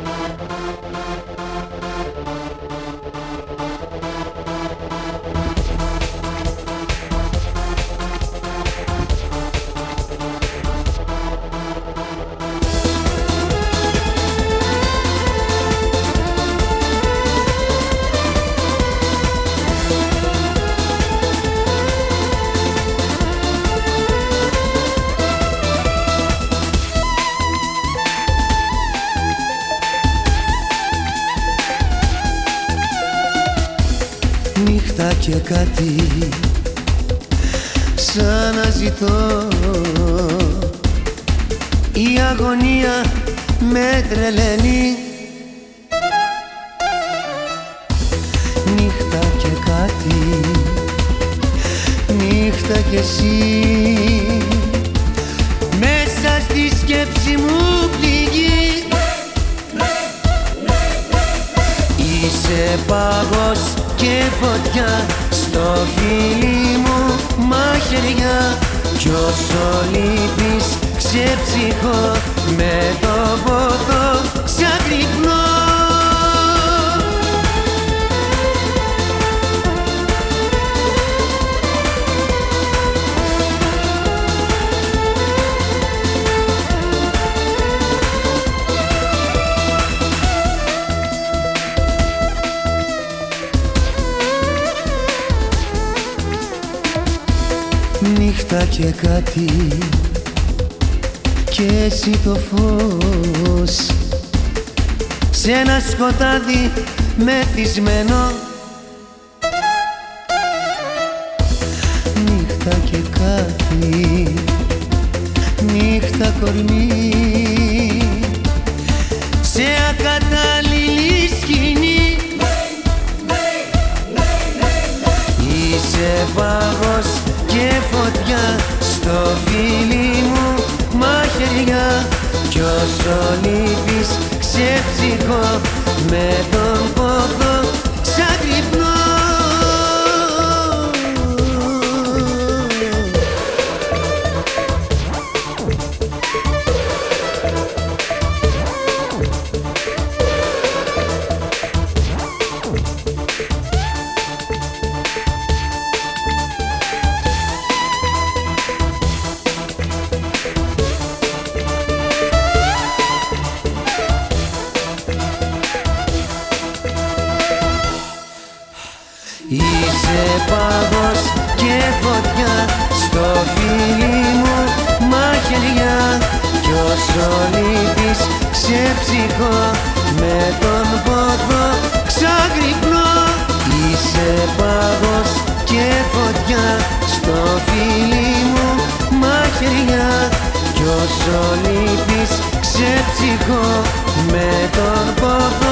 Thank you. Και κάτι σαν να ζητώ. Η αγωνία με τρελαίνει. Νύχτα και κάτι νύχτα και εσύ. Μέσα στη σκέψη μου πληγεί. Είσαι πάγος και φωτιά στο φίλι μου μαχαιριά. Κι όσο λείπεις ξεψυχώ με το πόθο ξαγρυπνώ νύχτα και κάτι. Και εσύ το φως. Σε ένα σκοτάδι μεθυσμένο. Νύχτα και κάτι. Νύχτα κορμί κι όσο λείπεις ξεψυχώ με τον Είσαι πάγος και φωτιά στο φίλι μου μαχαιριά. Κι όσο λείπεις ξεψυχώ με τον πόδο ξαγρυπνώ. Είσαι πάγος και φωτιά στο φίλι μου μαχαιριά. Κι όσο λείπεις ξεψυχώ με τον πόδο